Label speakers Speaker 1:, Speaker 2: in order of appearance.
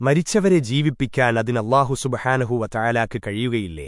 Speaker 1: മരിച്ചവരെ ജീവിപ്പിക്കാൻ അതിനല്ലാഹു അള്ളാഹു സുബഹാനഹുവ തായാലാക്ക് കഴിയുകയില്ലേ?